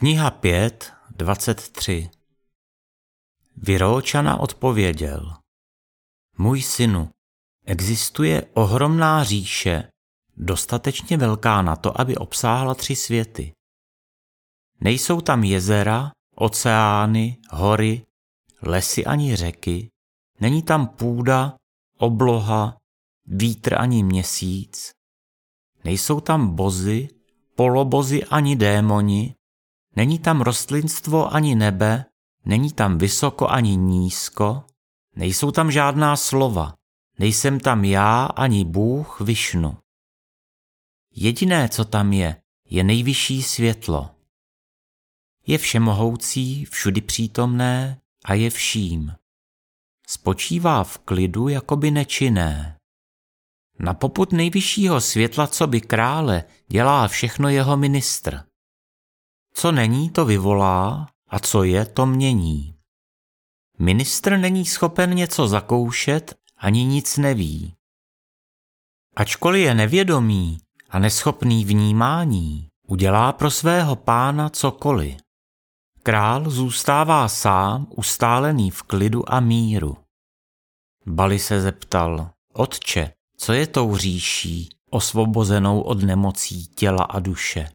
Kniha 5, 23 Vyróčana odpověděl. Můj synu, existuje ohromná říše, dostatečně velká na to, aby obsáhla tři světy. Nejsou tam jezera, oceány, hory, lesy ani řeky, není tam půda, obloha, vítr ani měsíc, nejsou tam bozy, polobozy ani démoni, není tam rostlinstvo ani nebe, není tam vysoko ani nízko, nejsou tam žádná slova, nejsem tam já ani Bůh Višnu. Jediné, co tam je, je nejvyšší světlo. Je všemohoucí, všudy přítomné a je vším. Spočívá v klidu jakoby nečinné. Na poput nejvyššího světla, co by krále, dělá všechno jeho ministr. Co není, to vyvolá a co je, to mění. Ministr není schopen něco zakoušet, ani nic neví. Ačkoliv je nevědomý a neschopný vnímání, udělá pro svého pána cokoliv. Král zůstává sám, ustálený v klidu a míru. Bali se zeptal, otče, co je tou říší, osvobozenou od nemocí těla a duše?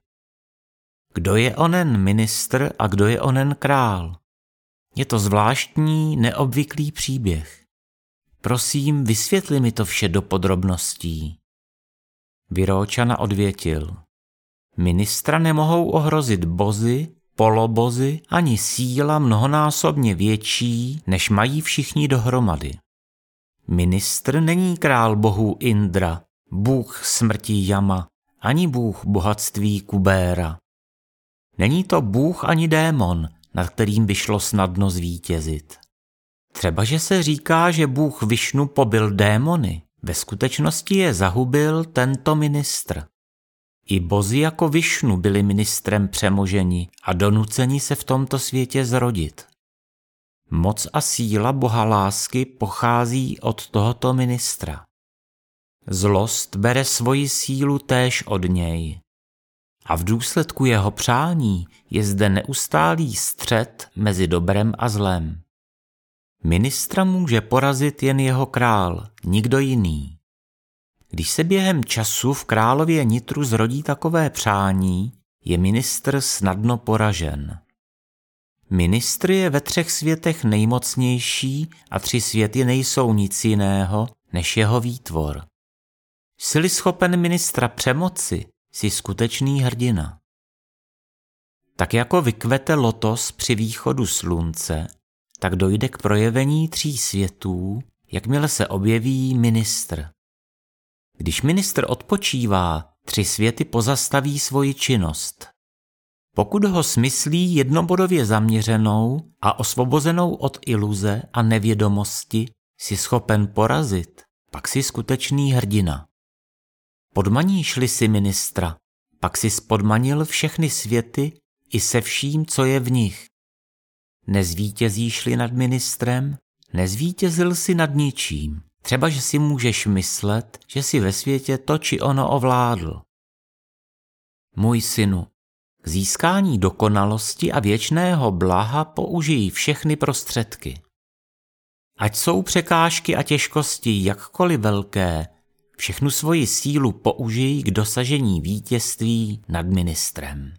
Kdo je onen ministr a kdo je onen král? Je to zvláštní, neobvyklý příběh. Prosím, vysvětli mi to vše do podrobností. Vyróčana odvětil. Ministra nemohou ohrozit bozy, polobozy ani síla mnohonásobně větší, než mají všichni dohromady. Ministr není král bohů Indra, bůh smrti Jama, ani bůh bohatství Kubéra. Není to bůh ani démon, nad kterým by šlo snadno zvítězit. Třeba, že se říká, že bůh Višnu pobil démony, ve skutečnosti je zahubil tento ministr. I bozy jako Višnu byli ministrem přemoženi a donuceni se v tomto světě zrodit. Moc a síla boha lásky pochází od tohoto ministra. Zlost bere svoji sílu též od něj. A v důsledku jeho přání je zde neustálý střed mezi dobrem a zlem. Ministra může porazit jen jeho král, nikdo jiný. Když se během času v králově nitru zrodí takové přání, je ministr snadno poražen. Ministr je ve třech světech nejmocnější a tři světy nejsou nic jiného než jeho výtvor. Jsi schopen ministra přemoci, jsi skutečný hrdina. Tak jako vykvete lotos při východu slunce, tak dojde k projevení tří světů, jakmile se objeví ministr. Když ministr odpočívá, tři světy pozastaví svoji činnost. Pokud ho smyslí jednobodově zaměřenou a osvobozenou od iluze a nevědomosti si schopen porazit, pak si skutečný hrdina. Podmaníš-li si ministra, pak si spodmanil všechny světy i se vším, co je v nich. Nezvítězíš-li nad ministrem, nezvítězil si nad ničím. Třeba, že si můžeš myslet, že si ve světě to či ono ovládl. Můj synu, k získání dokonalosti a věčného blaha použijí všechny prostředky. Ať jsou překážky a těžkosti jakkoliv velké, všechnu svoji sílu použijí k dosažení vítězství nad ministrem.